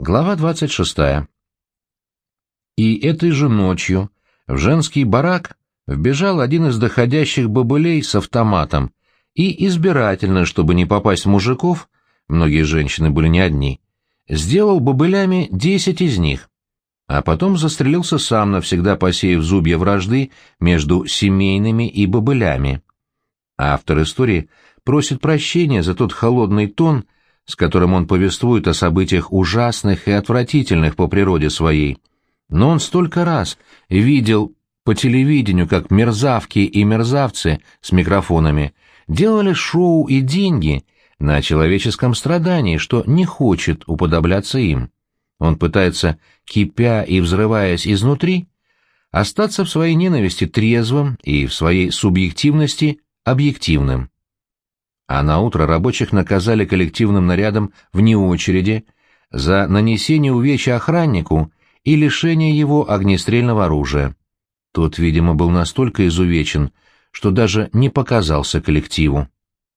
Глава 26. И этой же ночью в женский барак вбежал один из доходящих бобылей с автоматом и избирательно, чтобы не попасть мужиков, многие женщины были не одни, сделал бобылями десять из них, а потом застрелился сам, навсегда посеяв зубья вражды между семейными и бобылями. Автор истории просит прощения за тот холодный тон, с которым он повествует о событиях ужасных и отвратительных по природе своей. Но он столько раз видел по телевидению, как мерзавки и мерзавцы с микрофонами делали шоу и деньги на человеческом страдании, что не хочет уподобляться им. Он пытается, кипя и взрываясь изнутри, остаться в своей ненависти трезвым и в своей субъективности объективным а на утро рабочих наказали коллективным нарядом вне очереди за нанесение увечья охраннику и лишение его огнестрельного оружия. Тот, видимо, был настолько изувечен, что даже не показался коллективу.